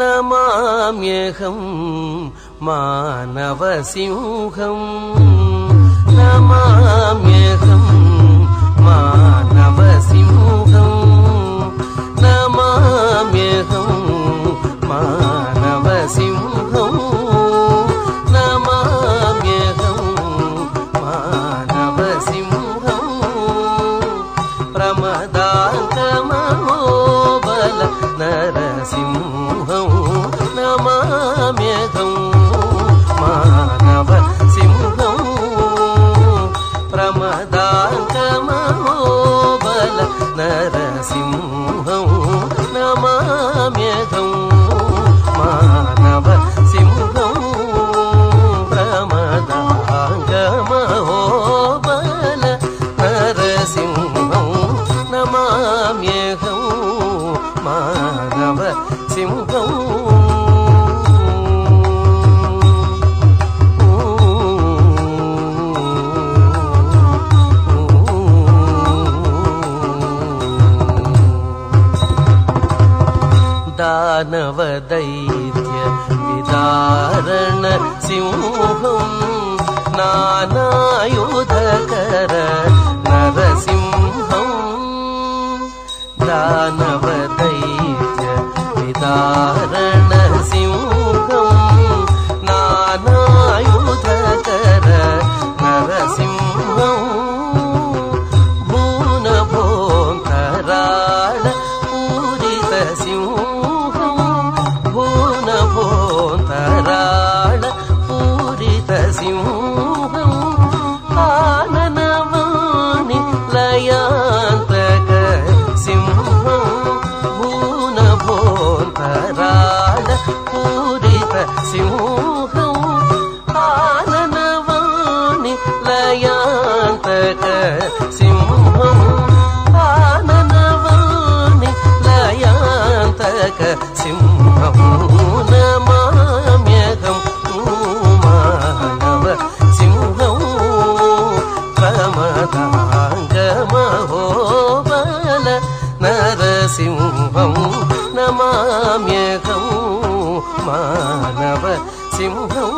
नमाम्यहम् मानवसिंहम् नमाम्यहम् दानवदैत्य विदारण सिंहं नानायुधकर नरसिंहं दानवदैत्य विदारण వెంకట సింహం ఆననవాణి లయాంతక సింహం నమామ్యహం మానవ సింహం ప్రమదాంగమహోబల నరసింహం నమామ్యగం మానవ సింహం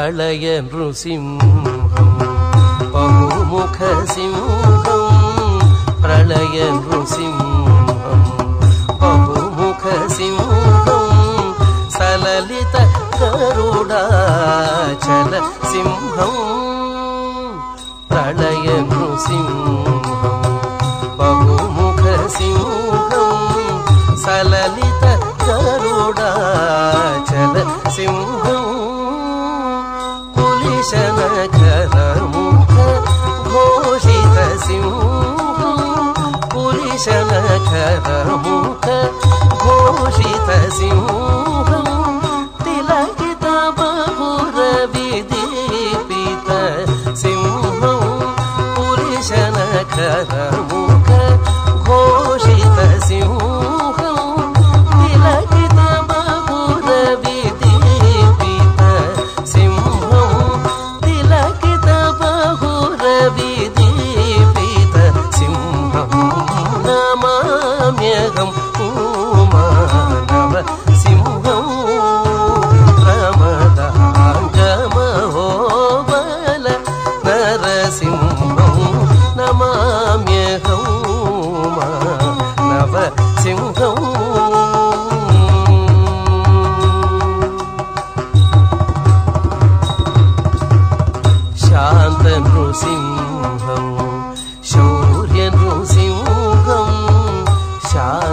ప్రళయ నృసింహం బహుముఖ సింహం ప్రళయ నృసింహం బహుముఖ సింహం సలలిత గరుడాచల సింహం ప్రళయ నృసింహం బహుముఖ సింహం సలలిత గరుడాచల సింహం. घोषित सिंह। không?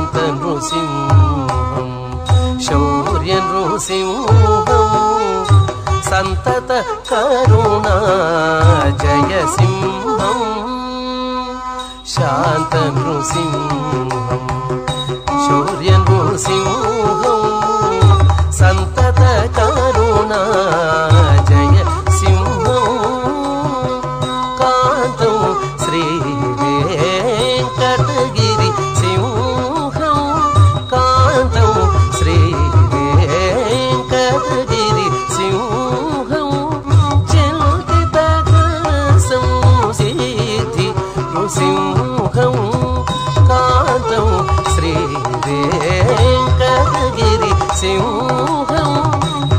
न्तं शौर्यन् ऋ सिंह सन्ततकारुणा जय सिंह शान्तनृसिंह शौर्यन् नृसिंह सन्ततकारुणा వెంకటగిరి సింహం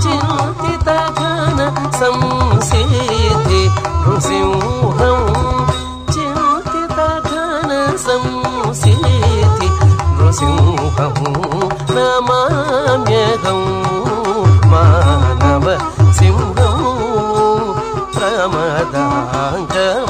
చింతిత ఘన సంసిద్ధి నృసింహం చింతిత ఘన సంసిద్ధి నృసింహం నమామ్యహం మానవ సింహం ప్రమదాంగం